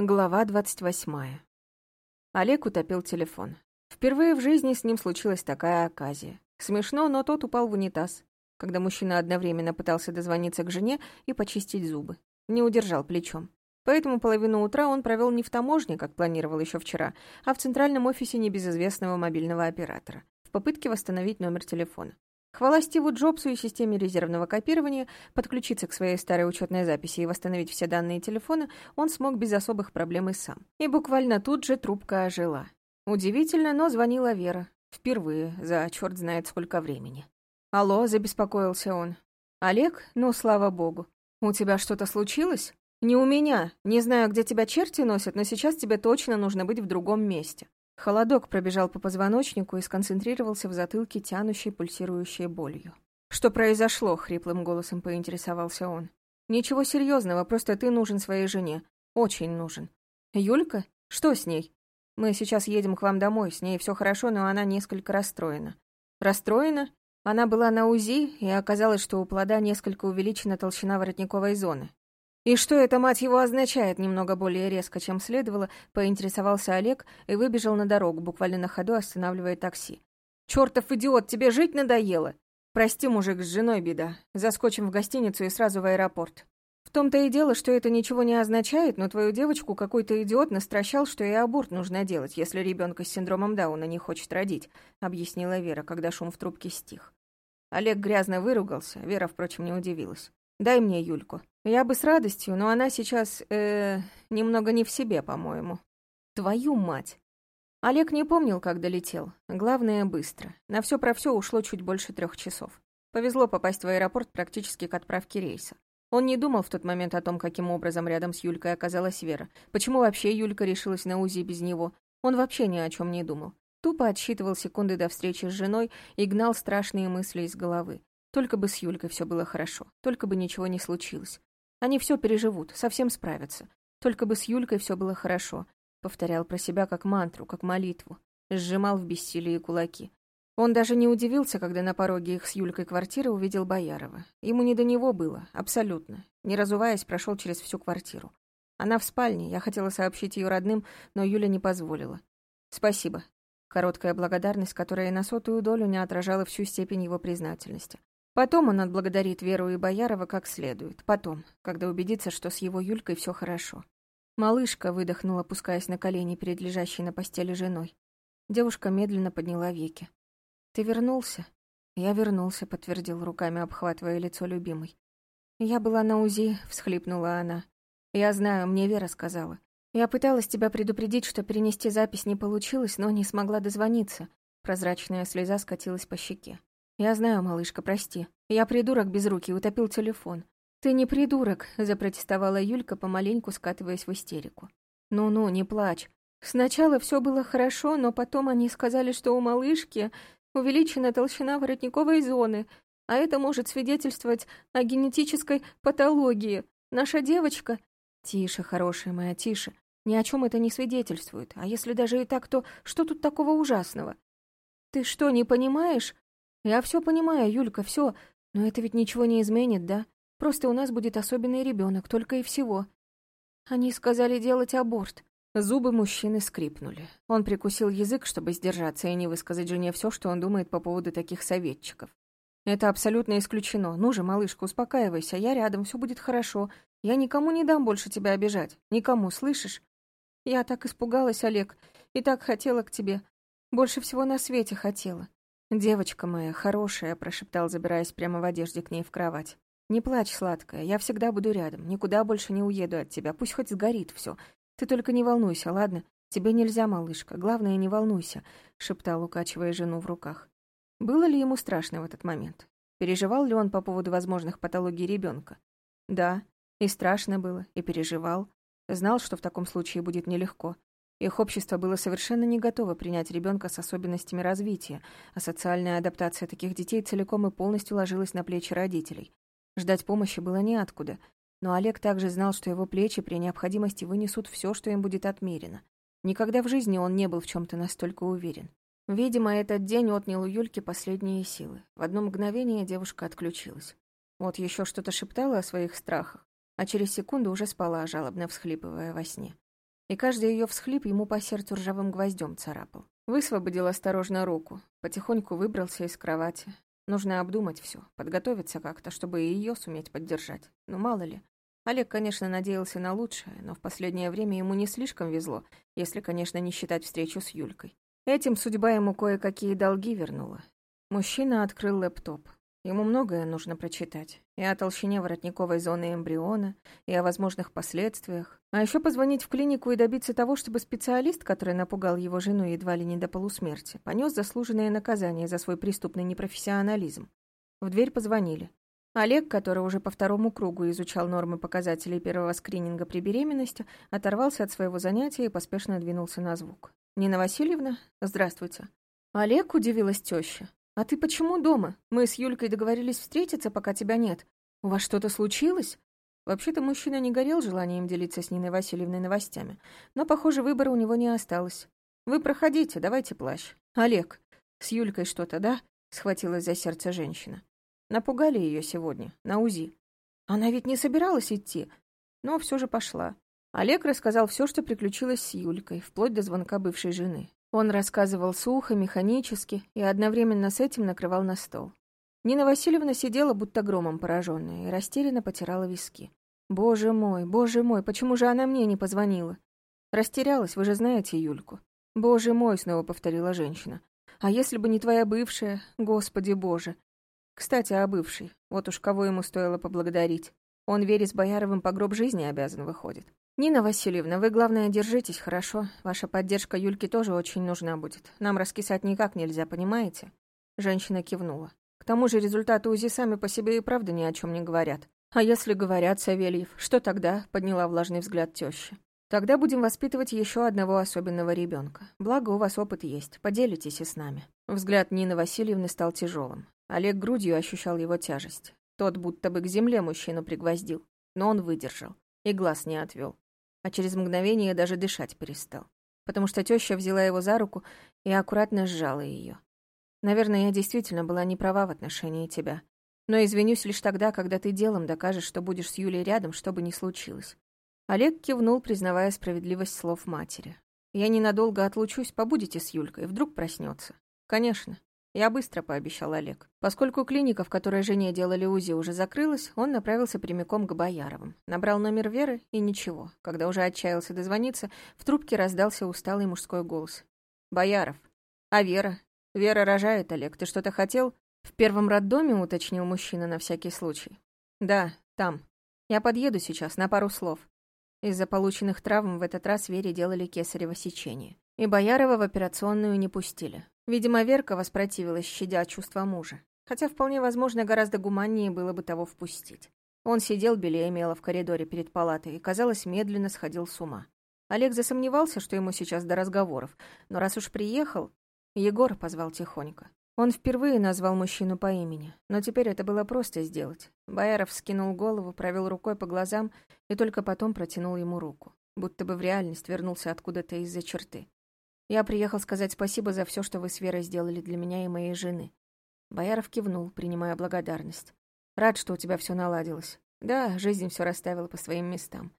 Глава двадцать восьмая. Олег утопил телефон. Впервые в жизни с ним случилась такая оказия. Смешно, но тот упал в унитаз, когда мужчина одновременно пытался дозвониться к жене и почистить зубы. Не удержал плечом. Поэтому половину утра он провел не в таможне, как планировал еще вчера, а в центральном офисе небезызвестного мобильного оператора, в попытке восстановить номер телефона. Хвала Стиву Джобсу и системе резервного копирования, подключиться к своей старой учетной записи и восстановить все данные телефона он смог без особых проблем и сам. И буквально тут же трубка ожила. Удивительно, но звонила Вера. Впервые, за черт знает сколько времени. «Алло», — забеспокоился он. «Олег? Ну, слава богу. У тебя что-то случилось?» «Не у меня. Не знаю, где тебя черти носят, но сейчас тебе точно нужно быть в другом месте». Холодок пробежал по позвоночнику и сконцентрировался в затылке, тянущей, пульсирующей болью. «Что произошло?» — хриплым голосом поинтересовался он. «Ничего серьезного, просто ты нужен своей жене. Очень нужен». «Юлька? Что с ней?» «Мы сейчас едем к вам домой, с ней все хорошо, но она несколько расстроена». «Расстроена?» Она была на УЗИ, и оказалось, что у плода несколько увеличена толщина воротниковой зоны. «И что это, мать его, означает?» Немного более резко, чем следовало, поинтересовался Олег и выбежал на дорогу, буквально на ходу останавливая такси. «Чёртов идиот, тебе жить надоело?» «Прости, мужик, с женой беда. Заскочим в гостиницу и сразу в аэропорт». В том-то и дело, что это ничего не означает, но твою девочку какой-то идиот настращал, что и аборт нужно делать, если ребенка с синдромом Дауна не хочет родить, объяснила Вера, когда шум в трубке стих. Олег грязно выругался, Вера, впрочем, не удивилась. «Дай мне Юльку». Я бы с радостью, но она сейчас, э, немного не в себе, по-моему. Твою мать! Олег не помнил, как долетел. Главное, быстро. На все про все ушло чуть больше трех часов. Повезло попасть в аэропорт практически к отправке рейса. Он не думал в тот момент о том, каким образом рядом с Юлькой оказалась Вера. Почему вообще Юлька решилась на УЗИ без него? Он вообще ни о чем не думал. Тупо отсчитывал секунды до встречи с женой и гнал страшные мысли из головы. Только бы с Юлькой все было хорошо, только бы ничего не случилось. Они все переживут, совсем справятся. Только бы с Юлькой все было хорошо. Повторял про себя как мантру, как молитву. Сжимал в бессилии кулаки. Он даже не удивился, когда на пороге их с Юлькой квартиры увидел Боярова. Ему не до него было, абсолютно. Не разуваясь, прошел через всю квартиру. Она в спальне, я хотела сообщить ее родным, но Юля не позволила. «Спасибо». Короткая благодарность, которая на сотую долю не отражала всю степень его признательности. Потом он отблагодарит Веру и Боярова как следует. Потом, когда убедится, что с его Юлькой все хорошо. Малышка выдохнула, опускаясь на колени перед лежащей на постели женой. Девушка медленно подняла веки. «Ты вернулся?» «Я вернулся», — подтвердил руками, обхватывая лицо любимой. «Я была на УЗИ», — всхлипнула она. «Я знаю, мне Вера сказала. Я пыталась тебя предупредить, что перенести запись не получилось, но не смогла дозвониться». Прозрачная слеза скатилась по щеке. «Я знаю, малышка, прости. Я придурок без руки, утопил телефон». «Ты не придурок», — запротестовала Юлька, помаленьку скатываясь в истерику. «Ну-ну, не плачь. Сначала все было хорошо, но потом они сказали, что у малышки увеличена толщина воротниковой зоны, а это может свидетельствовать о генетической патологии. Наша девочка...» «Тише, хорошая моя, тише. Ни о чем это не свидетельствует. А если даже и так, то что тут такого ужасного?» «Ты что, не понимаешь? Я все понимаю, Юлька, все, но это ведь ничего не изменит, да? Просто у нас будет особенный ребенок, только и всего. Они сказали делать аборт. Зубы мужчины скрипнули. Он прикусил язык, чтобы сдержаться и не высказать жене все, что он думает по поводу таких советчиков. Это абсолютно исключено. Ну же, малышка, успокаивайся, я рядом, все будет хорошо. Я никому не дам больше тебя обижать. Никому, слышишь? Я так испугалась, Олег, и так хотела к тебе. Больше всего на свете хотела. «Девочка моя, хорошая», — прошептал, забираясь прямо в одежде к ней в кровать. «Не плачь, сладкая, я всегда буду рядом, никуда больше не уеду от тебя, пусть хоть сгорит все. Ты только не волнуйся, ладно? Тебе нельзя, малышка, главное, не волнуйся», — шептал, укачивая жену в руках. Было ли ему страшно в этот момент? Переживал ли он по поводу возможных патологий ребенка? Да, и страшно было, и переживал. Знал, что в таком случае будет нелегко. Их общество было совершенно не готово принять ребенка с особенностями развития, а социальная адаптация таких детей целиком и полностью ложилась на плечи родителей. Ждать помощи было неоткуда, но Олег также знал, что его плечи при необходимости вынесут все, что им будет отмерено. Никогда в жизни он не был в чем то настолько уверен. Видимо, этот день отнял у Юльки последние силы. В одно мгновение девушка отключилась. Вот еще что-то шептала о своих страхах, а через секунду уже спала, жалобно всхлипывая во сне. И каждый ее всхлип ему по сердцу ржавым гвоздем царапал. Высвободил осторожно руку, потихоньку выбрался из кровати. Нужно обдумать все, подготовиться как-то, чтобы и ее суметь поддержать. Ну, мало ли. Олег, конечно, надеялся на лучшее, но в последнее время ему не слишком везло, если, конечно, не считать встречу с Юлькой. Этим судьба ему кое-какие долги вернула. Мужчина открыл лэптоп. Ему многое нужно прочитать. И о толщине воротниковой зоны эмбриона, и о возможных последствиях. А еще позвонить в клинику и добиться того, чтобы специалист, который напугал его жену едва ли не до полусмерти, понес заслуженное наказание за свой преступный непрофессионализм. В дверь позвонили. Олег, который уже по второму кругу изучал нормы показателей первого скрининга при беременности, оторвался от своего занятия и поспешно двинулся на звук. «Нина Васильевна? Здравствуйте». Олег удивилась теща. «А ты почему дома? Мы с Юлькой договорились встретиться, пока тебя нет. У вас что-то случилось?» Вообще-то мужчина не горел желанием делиться с Ниной Васильевной новостями, но, похоже, выбора у него не осталось. «Вы проходите, давайте плащ. Олег, с Юлькой что-то, да?» — схватилась за сердце женщина. Напугали ее сегодня, на УЗИ. Она ведь не собиралась идти, но все же пошла. Олег рассказал все, что приключилось с Юлькой, вплоть до звонка бывшей жены. Он рассказывал сухо, механически и одновременно с этим накрывал на стол. Нина Васильевна сидела, будто громом пораженная, и растерянно потирала виски. «Боже мой, боже мой, почему же она мне не позвонила?» «Растерялась, вы же знаете Юльку». «Боже мой», — снова повторила женщина. «А если бы не твоя бывшая? Господи боже!» «Кстати, о бывшей. Вот уж кого ему стоило поблагодарить. Он Вере с Бояровым по гроб жизни обязан выходит. «Нина Васильевна, вы, главное, держитесь, хорошо? Ваша поддержка Юльке тоже очень нужна будет. Нам раскисать никак нельзя, понимаете?» Женщина кивнула. «К тому же результаты УЗИ сами по себе и правда ни о чем не говорят. А если говорят, Савельев, что тогда?» — подняла влажный взгляд теща. «Тогда будем воспитывать еще одного особенного ребенка. Благо, у вас опыт есть, поделитесь и с нами». Взгляд Нины Васильевны стал тяжелым. Олег грудью ощущал его тяжесть. Тот будто бы к земле мужчину пригвоздил, но он выдержал и глаз не отвел а через мгновение даже дышать перестал, потому что теща взяла его за руку и аккуратно сжала ее. Наверное, я действительно была не права в отношении тебя, но извинюсь лишь тогда, когда ты делом докажешь, что будешь с Юлей рядом, что бы ни случилось. Олег кивнул, признавая справедливость слов матери. Я ненадолго отлучусь, побудете с Юлькой, вдруг проснется. Конечно. Я быстро пообещал Олег. Поскольку клиника, в которой жене делали УЗИ, уже закрылась, он направился прямиком к Бояровым. Набрал номер Веры и ничего. Когда уже отчаялся дозвониться, в трубке раздался усталый мужской голос. «Бояров. А Вера? Вера рожает, Олег. Ты что-то хотел?» «В первом роддоме», — уточнил мужчина на всякий случай. «Да, там. Я подъеду сейчас, на пару слов». Из-за полученных травм в этот раз Вере делали кесарево сечение. И Боярова в операционную не пустили. Видимо, Верка воспротивилась, щадя чувства мужа. Хотя вполне возможно, гораздо гуманнее было бы того впустить. Он сидел белее мело в коридоре перед палатой и, казалось, медленно сходил с ума. Олег засомневался, что ему сейчас до разговоров, но раз уж приехал, Егор позвал тихонько. Он впервые назвал мужчину по имени, но теперь это было просто сделать. Бояров скинул голову, провел рукой по глазам и только потом протянул ему руку, будто бы в реальность вернулся откуда-то из-за черты. Я приехал сказать спасибо за все, что вы с Верой сделали для меня и моей жены. Бояров кивнул, принимая благодарность. Рад, что у тебя все наладилось. Да, жизнь все расставила по своим местам.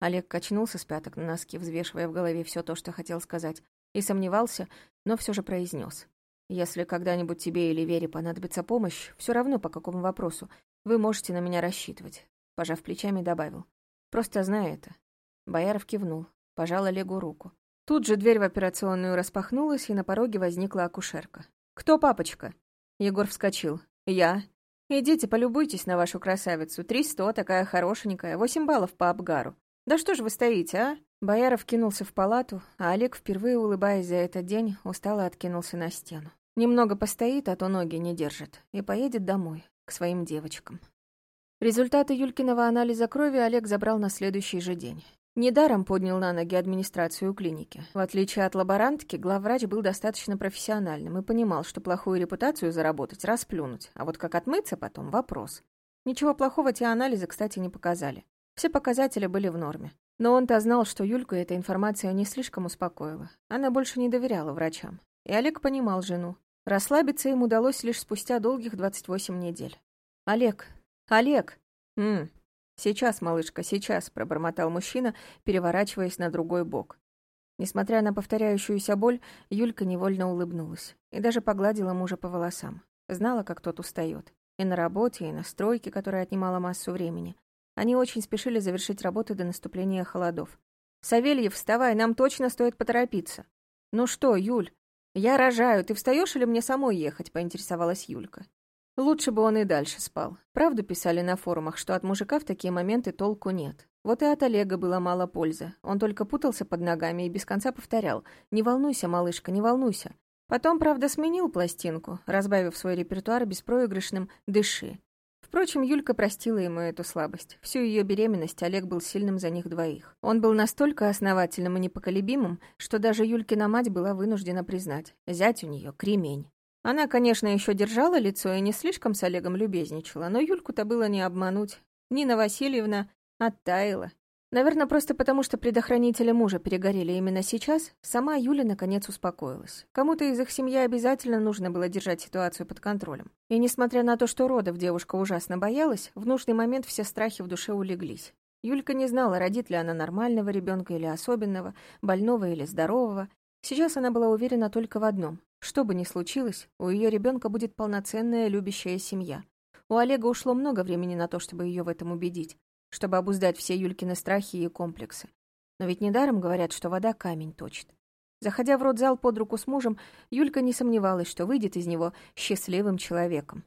Олег качнулся с пяток на носки, взвешивая в голове все то, что хотел сказать, и сомневался, но все же произнес. Если когда-нибудь тебе или Вере понадобится помощь, все равно по какому вопросу, вы можете на меня рассчитывать. Пожав плечами, добавил. Просто знай это. Бояров кивнул, пожал Олегу руку. Тут же дверь в операционную распахнулась, и на пороге возникла акушерка. «Кто папочка?» Егор вскочил. «Я». «Идите, полюбуйтесь на вашу красавицу. Три сто, такая хорошенькая, восемь баллов по обгару. Да что ж вы стоите, а?» Бояров кинулся в палату, а Олег, впервые улыбаясь за этот день, устало откинулся на стену. Немного постоит, а то ноги не держит, и поедет домой, к своим девочкам. Результаты Юлькиного анализа крови Олег забрал на следующий же день. Недаром поднял на ноги администрацию клиники. В отличие от лаборантки, главврач был достаточно профессиональным и понимал, что плохую репутацию заработать, расплюнуть, а вот как отмыться потом – вопрос. Ничего плохого те анализы, кстати, не показали. Все показатели были в норме. Но он-то знал, что Юльку эта информация не слишком успокоила. Она больше не доверяла врачам. И Олег понимал жену. Расслабиться им удалось лишь спустя долгих 28 недель. «Олег! Олег!» «М «Сейчас, малышка, сейчас», — пробормотал мужчина, переворачиваясь на другой бок. Несмотря на повторяющуюся боль, Юлька невольно улыбнулась и даже погладила мужа по волосам. Знала, как тот устает. И на работе, и на стройке, которая отнимала массу времени. Они очень спешили завершить работы до наступления холодов. «Савельев, вставай, нам точно стоит поторопиться». «Ну что, Юль, я рожаю, ты встаешь или мне самой ехать?» — поинтересовалась Юлька. Лучше бы он и дальше спал. Правду писали на форумах, что от мужика в такие моменты толку нет. Вот и от Олега было мало пользы. Он только путался под ногами и без конца повторял «Не волнуйся, малышка, не волнуйся». Потом, правда, сменил пластинку, разбавив свой репертуар беспроигрышным «Дыши». Впрочем, Юлька простила ему эту слабость. Всю ее беременность Олег был сильным за них двоих. Он был настолько основательным и непоколебимым, что даже Юлькина мать была вынуждена признать. Зять у нее кремень. Она, конечно, еще держала лицо и не слишком с Олегом любезничала, но Юльку-то было не обмануть. Нина Васильевна оттаяла. Наверное, просто потому, что предохранители мужа перегорели именно сейчас, сама Юля наконец успокоилась. Кому-то из их семьи обязательно нужно было держать ситуацию под контролем. И несмотря на то, что родов девушка ужасно боялась, в нужный момент все страхи в душе улеглись. Юлька не знала, родит ли она нормального ребенка или особенного, больного или здорового. Сейчас она была уверена только в одном. Что бы ни случилось, у ее ребенка будет полноценная любящая семья. У Олега ушло много времени на то, чтобы ее в этом убедить, чтобы обуздать все Юлькины страхи и комплексы. Но ведь недаром говорят, что вода камень точит. Заходя в родзал под руку с мужем, Юлька не сомневалась, что выйдет из него счастливым человеком.